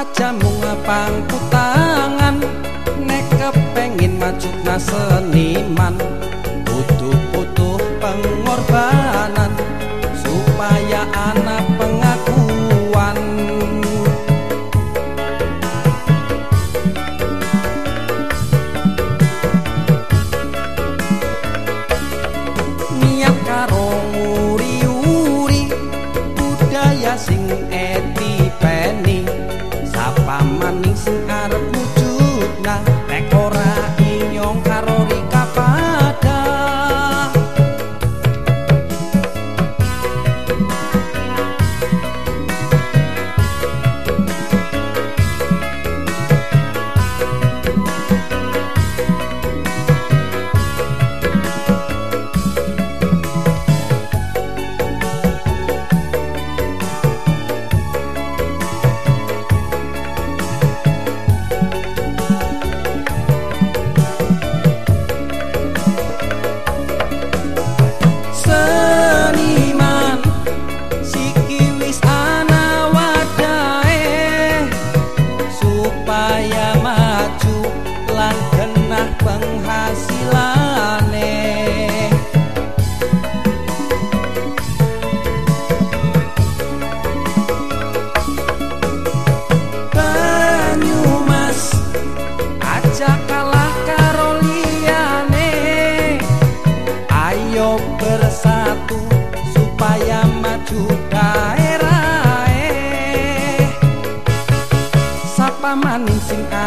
aja mung pangku tangan nek kepengin maju seniman butuh butuh pengorbanan supaya anak maning sing arep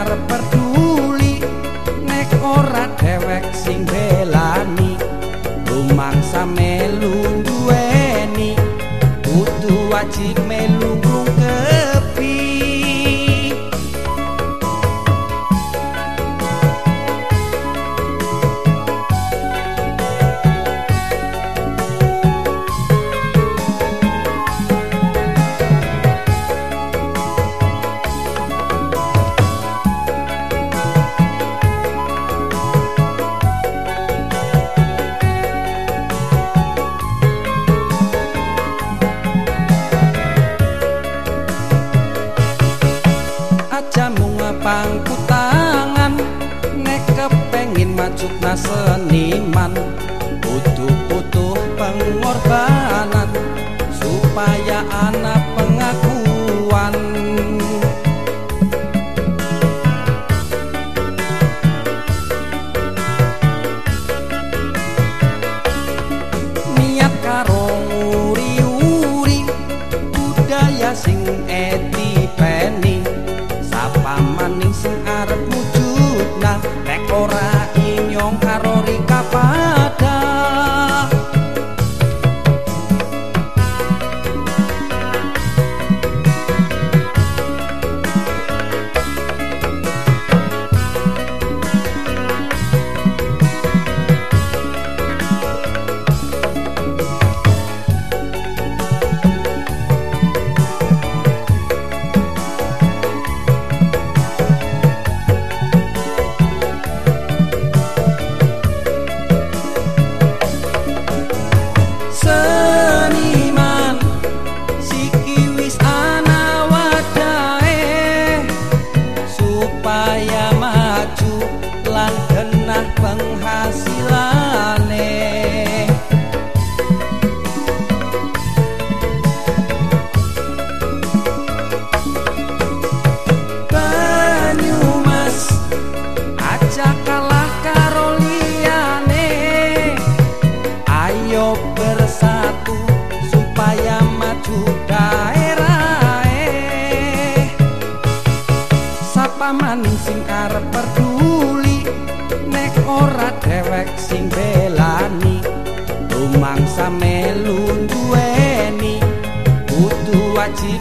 arep peduli nek ora dewek sing belani rumangsa melu duweni kudu wajib maju seniman butuh butuh pengorbanan supaya anak pengakuan. Niat karo uri-uri budaya sing eti peni sapa maning sing arep wujudna nek ora paman sing arep peduli nek ora dewek sing belani lumangsa melu duweni kudu wajib